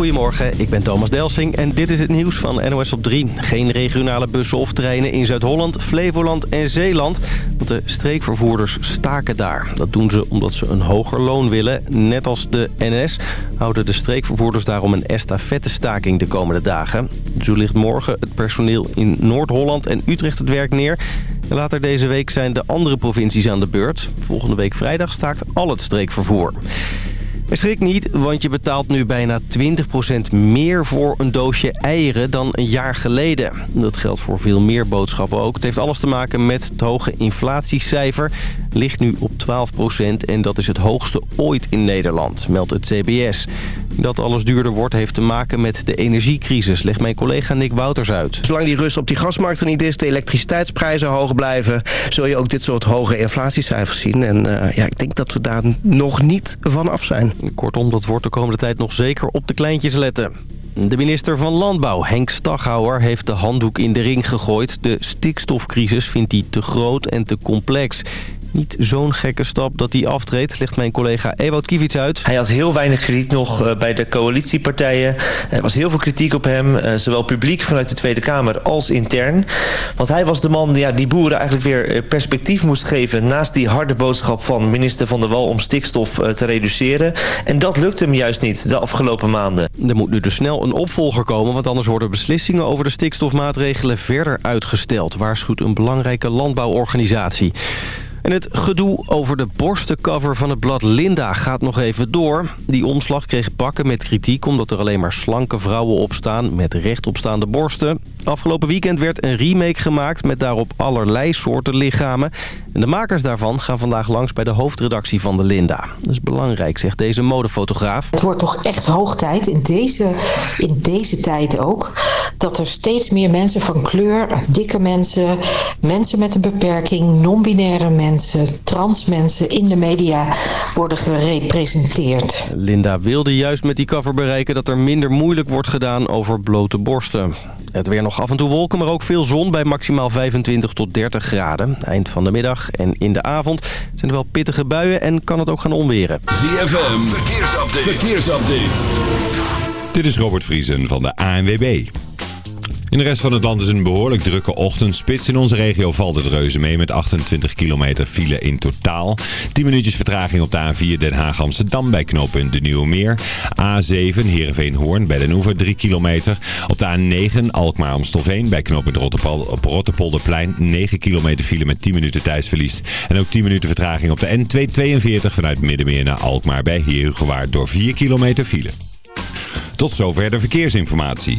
Goedemorgen, ik ben Thomas Delsing en dit is het nieuws van NOS op 3. Geen regionale bussen of treinen in Zuid-Holland, Flevoland en Zeeland. Want de streekvervoerders staken daar. Dat doen ze omdat ze een hoger loon willen. Net als de NS houden de streekvervoerders daarom een estafette-staking de komende dagen. Zo ligt morgen het personeel in Noord-Holland en Utrecht het werk neer. Later deze week zijn de andere provincies aan de beurt. Volgende week vrijdag staakt al het streekvervoer. Schrik niet, want je betaalt nu bijna 20% meer voor een doosje eieren dan een jaar geleden. Dat geldt voor veel meer boodschappen ook. Het heeft alles te maken met het hoge inflatiecijfer. Ligt nu op 12% en dat is het hoogste ooit in Nederland, meldt het CBS. Dat alles duurder wordt heeft te maken met de energiecrisis, legt mijn collega Nick Wouters uit. Zolang die rust op die gasmarkt er niet is, de elektriciteitsprijzen hoog blijven... zul je ook dit soort hoge inflatiecijfers zien. En uh, ja, ik denk dat we daar nog niet van af zijn. Kortom, dat wordt de komende tijd nog zeker op de kleintjes letten. De minister van Landbouw, Henk Staghouwer, heeft de handdoek in de ring gegooid. De stikstofcrisis vindt hij te groot en te complex niet zo'n gekke stap dat hij aftreedt, legt mijn collega Ewout Kiewits uit. Hij had heel weinig krediet nog eh, bij de coalitiepartijen. Er was heel veel kritiek op hem, eh, zowel publiek vanuit de Tweede Kamer als intern. Want hij was de man ja, die boeren eigenlijk weer eh, perspectief moest geven... naast die harde boodschap van minister Van der Wal om stikstof te reduceren. En dat lukt hem juist niet de afgelopen maanden. Er moet nu dus snel een opvolger komen... want anders worden beslissingen over de stikstofmaatregelen verder uitgesteld... waarschuwt een belangrijke landbouworganisatie. En het gedoe over de borstencover van het blad Linda gaat nog even door. Die omslag kreeg bakken met kritiek omdat er alleen maar slanke vrouwen op staan met rechtopstaande borsten. Afgelopen weekend werd een remake gemaakt met daarop allerlei soorten lichamen. En de makers daarvan gaan vandaag langs bij de hoofdredactie van de Linda. Dat is belangrijk, zegt deze modefotograaf. Het wordt toch echt hoog tijd, in deze, in deze tijd ook... dat er steeds meer mensen van kleur, dikke mensen... mensen met een beperking, non-binaire mensen... trans mensen in de media worden gerepresenteerd. Linda wilde juist met die cover bereiken... dat er minder moeilijk wordt gedaan over blote borsten. Het weer nog af en toe wolken, maar ook veel zon bij maximaal 25 tot 30 graden. Eind van de middag en in de avond zijn er wel pittige buien en kan het ook gaan onweren. ZFM, verkeersupdate. verkeersupdate. Dit is Robert Vriesen van de ANWB. In de rest van het land is een behoorlijk drukke ochtendspits. In onze regio valt het reuze mee met 28 kilometer file in totaal. 10 minuutjes vertraging op de A4 Den Haag-Amsterdam bij knooppunt De Nieuwe Meer. A7 Heerenveen-Hoorn bij Den Oever 3 kilometer. Op de A9 Alkmaar-Amstelveen bij knooppunt op Rotterpolderplein 9 kilometer file met 10 minuten tijdsverlies. En ook 10 minuten vertraging op de N242 vanuit Middenmeer naar Alkmaar bij Heerhugowaard door 4 kilometer file. Tot zover de verkeersinformatie.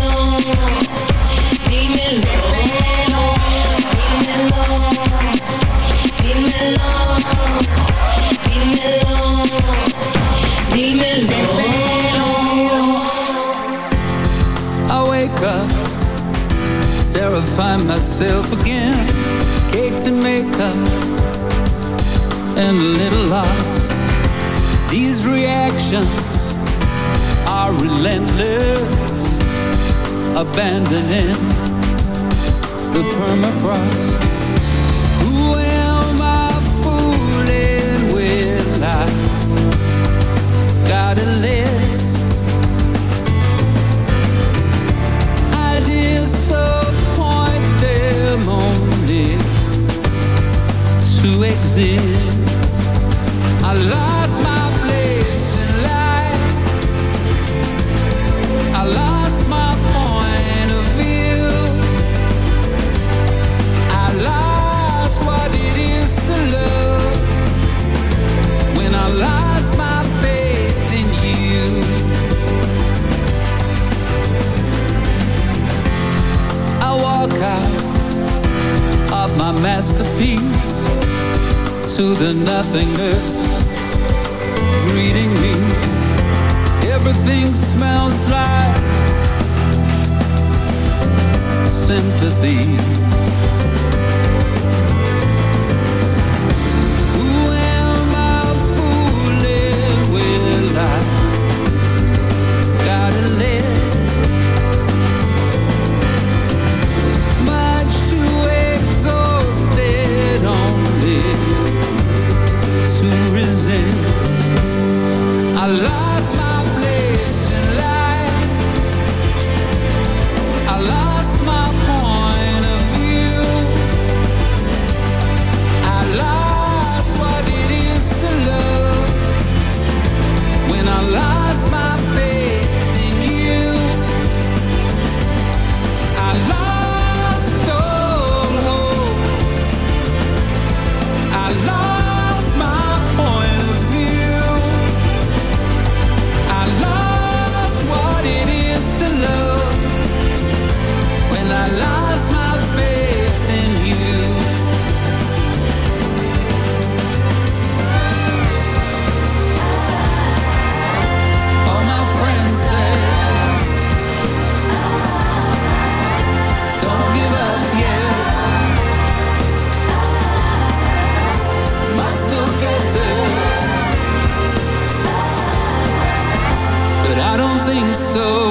find myself again. Cake to make up And a little lost. These reactions Are relentless. Abandoning The permafrost. Who am I fooling with? I gotta live see. Nothingness. so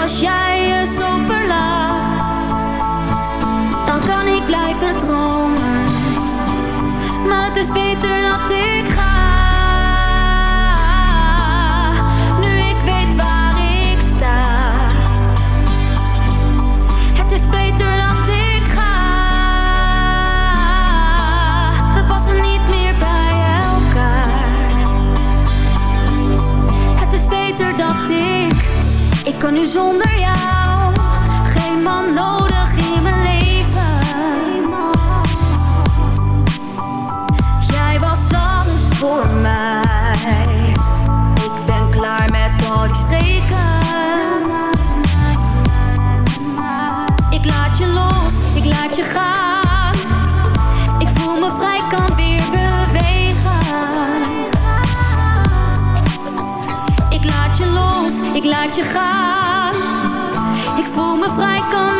was jij. kan nu zonder jou. ik laat je gaan. Ik voel me vrij, kan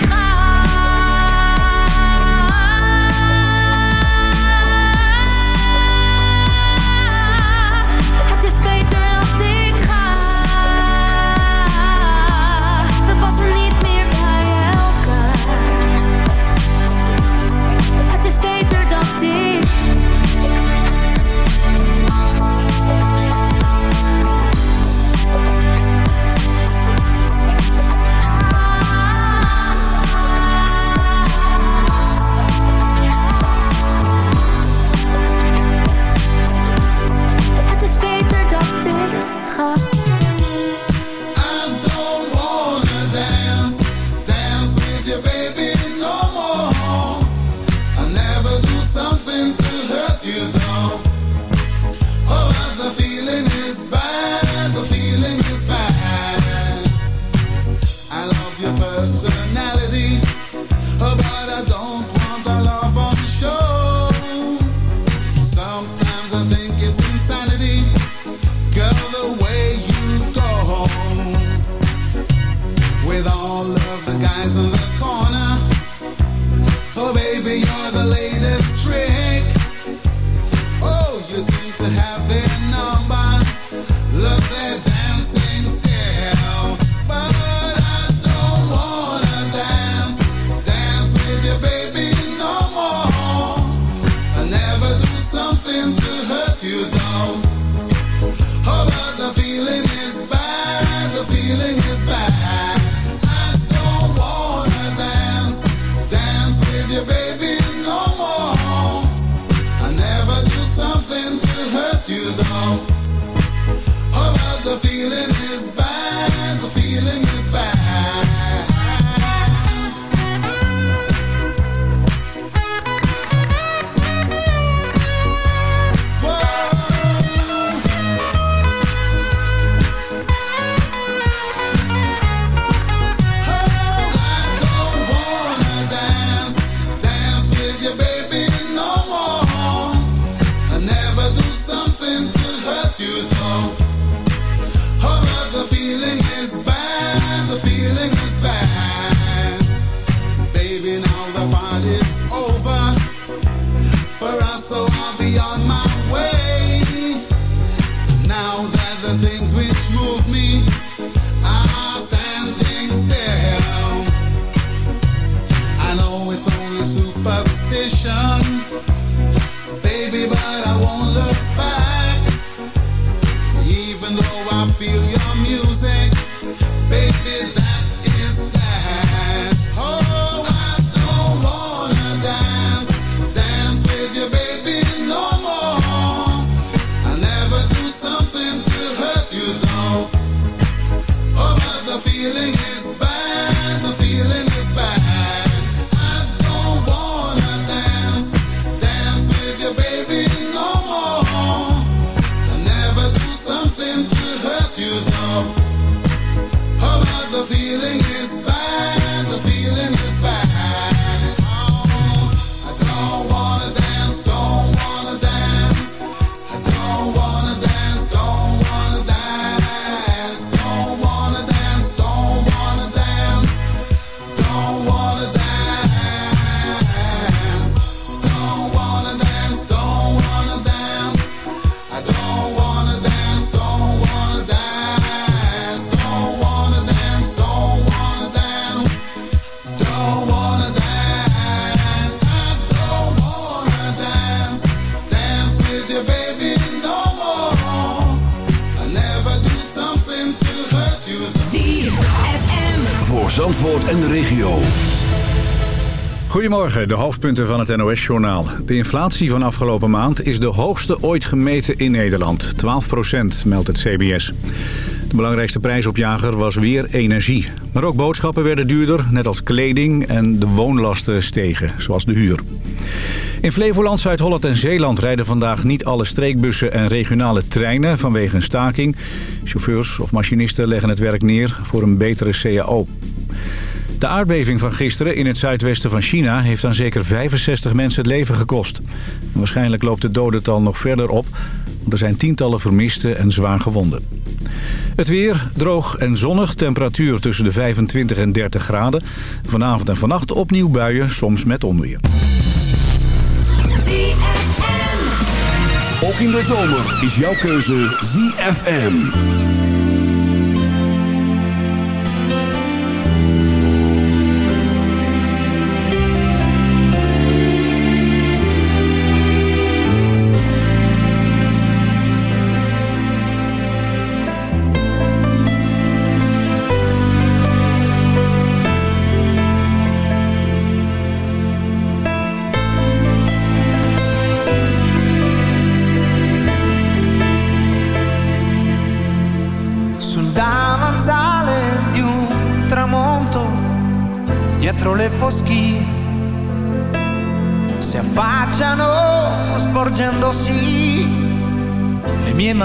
music, van het NOS-journaal. De inflatie van afgelopen maand is de hoogste ooit gemeten in Nederland. 12% meldt het CBS. De belangrijkste prijsopjager was weer energie. Maar ook boodschappen werden duurder, net als kleding en de woonlasten stegen, zoals de huur. In Flevoland, Zuid-Holland en Zeeland rijden vandaag niet alle streekbussen en regionale treinen vanwege een staking. Chauffeurs of machinisten leggen het werk neer voor een betere CAO. De aardbeving van gisteren in het zuidwesten van China heeft aan zeker 65 mensen het leven gekost. Waarschijnlijk loopt het dodental nog verder op, want er zijn tientallen vermisten en zwaar gewonden. Het weer, droog en zonnig, temperatuur tussen de 25 en 30 graden. Vanavond en vannacht opnieuw buien, soms met onweer. Ook in de zomer is jouw keuze ZFM.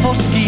gridano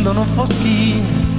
scendono foschi.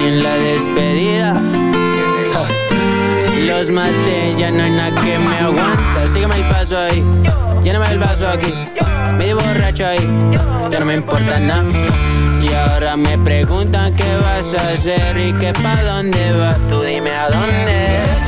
Y en la despedida. Los maté, ya no hay nada que me aguanta Sígueme el paso ahí, lléname el vaso aquí. Medio borracho ahí, ya no me importa nada. Y ahora me preguntan qué vas a hacer y que pa' dónde vas. Tú dime a dónde.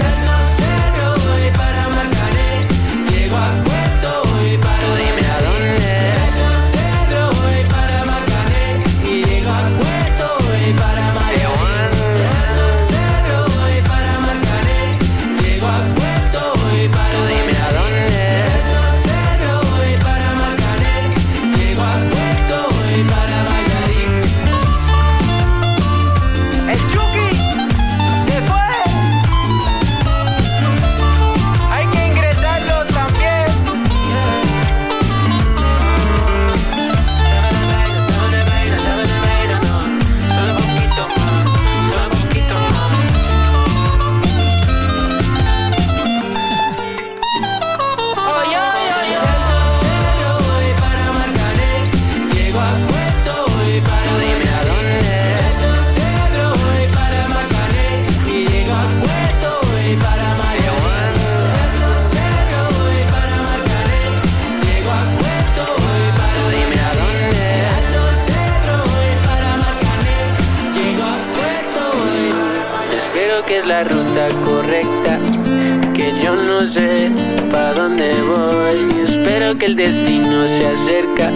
que el destino se acerca,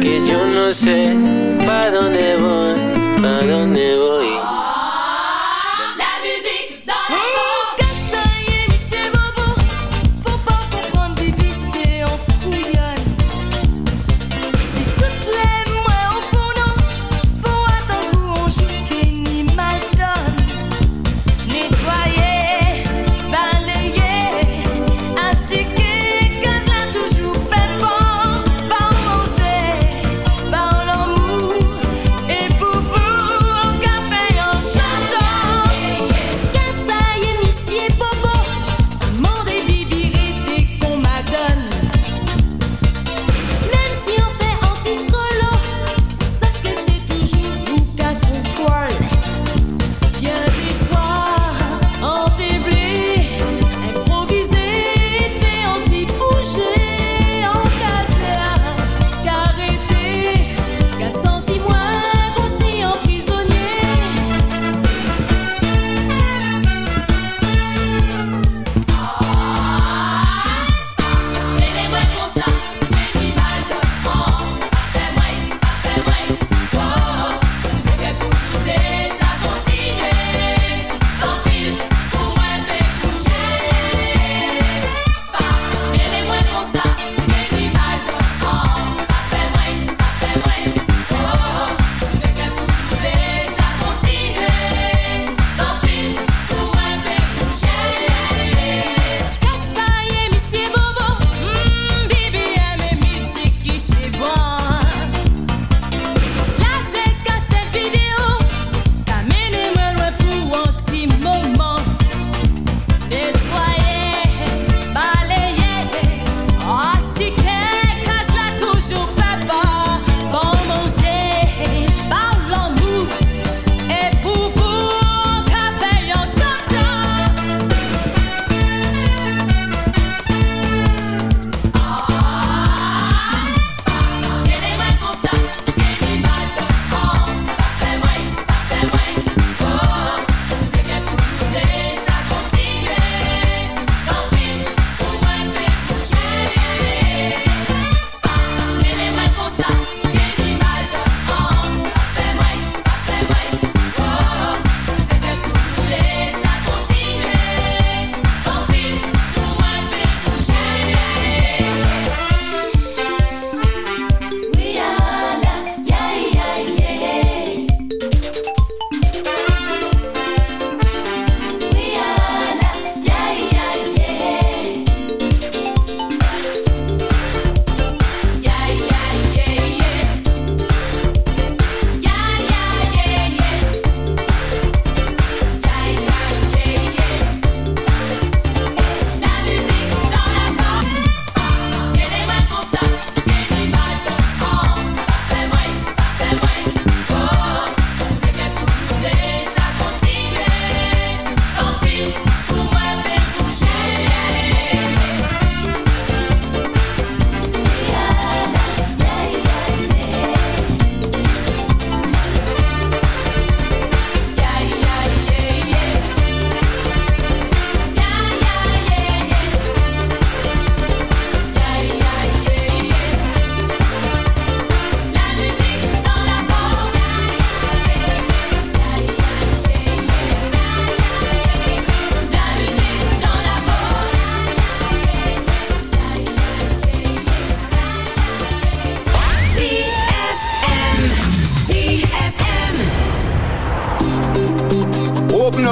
que yo no sé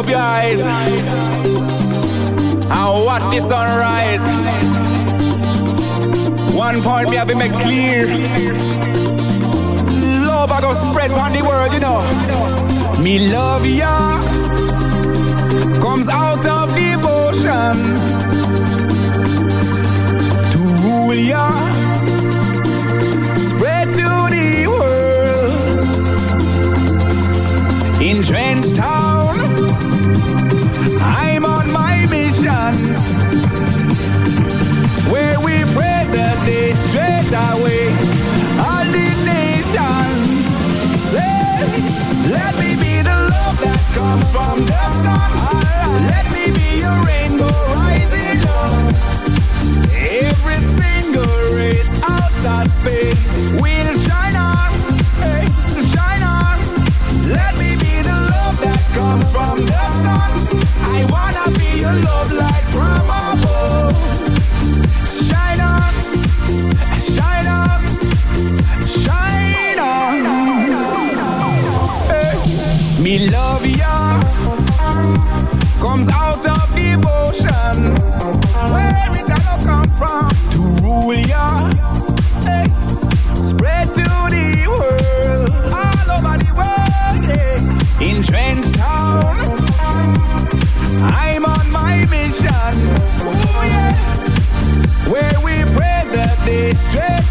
up your eyes and watch the sunrise. One point me have been make clear. Love I go spread on the world, you know. Me love ya comes out of devotion to rule ya. Spread to the world entrenched.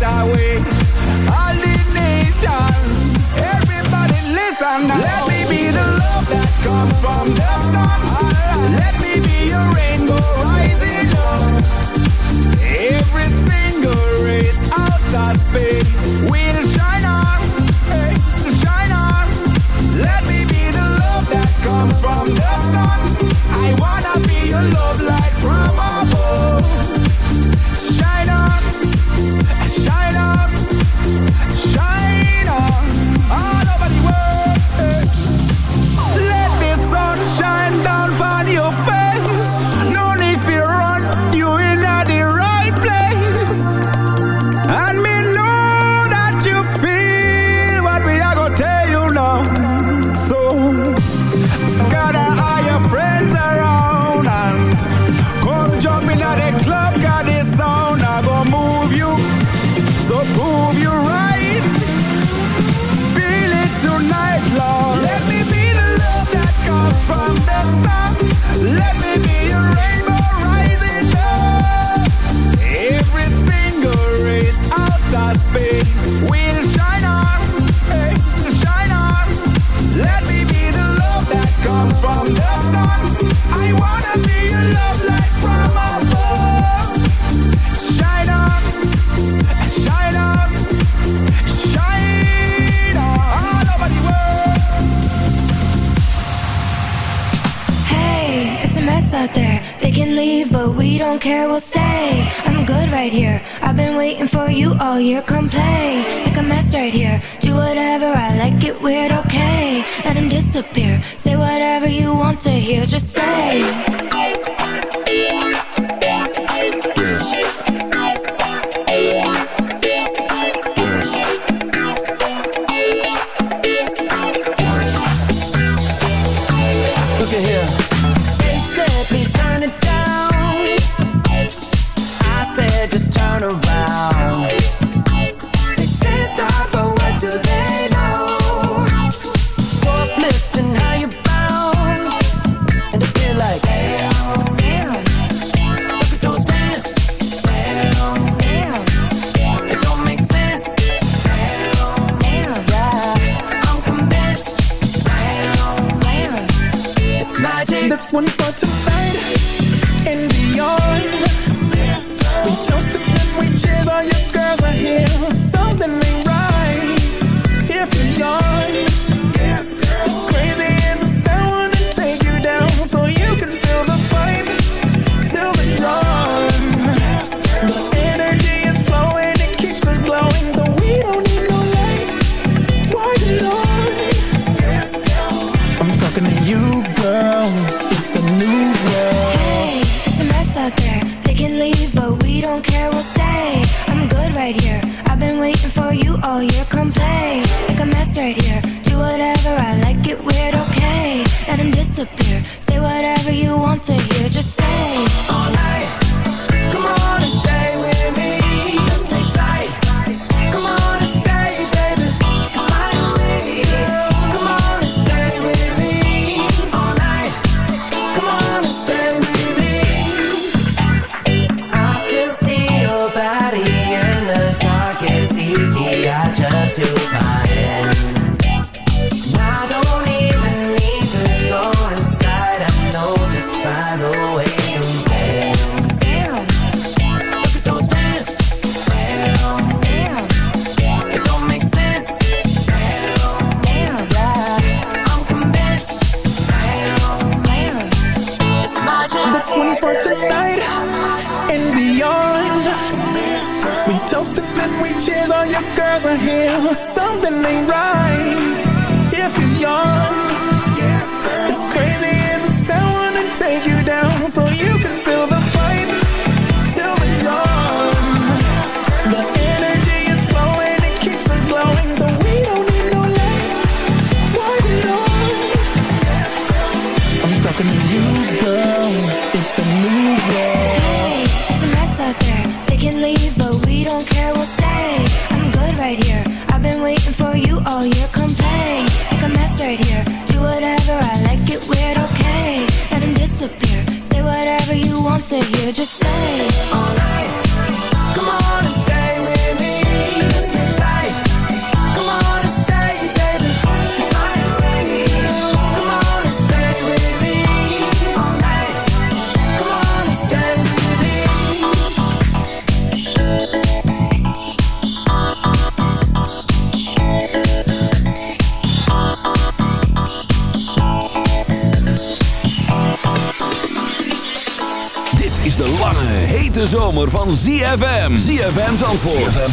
all the. Everybody listen now. Let me be the love that comes from the sun. Let me be your rainbow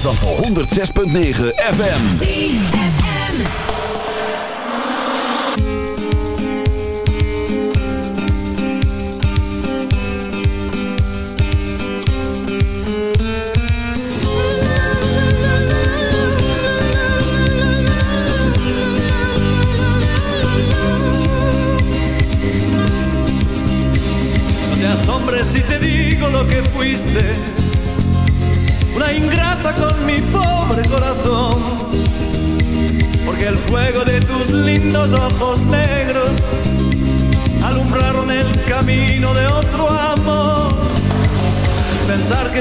Zandvoort. ZFM Zandvoort. 106.9 FM.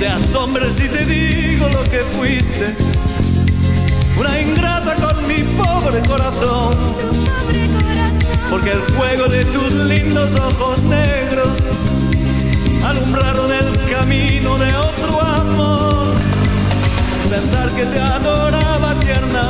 Te asombres si te digo lo que fuiste. Una ingrata con mi pobre corazón. Porque el fuego de tus lindos ojos negros alumbraron el camino de otro amor. Pensar que te adoraba tiernamente.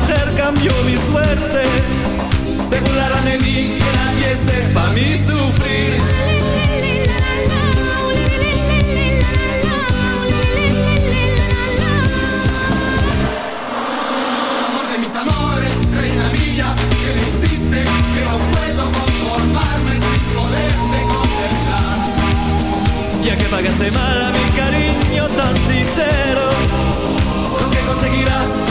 cambió mi suerte. Se burlarán de mí, que nadie sepa mi sufrir. Amor de mis amores, reina mía, que me hiciste que no puedo conformarme sin poderte contemplar. Ya que pagaste mal a mi cariño tan sincero, lo conseguirás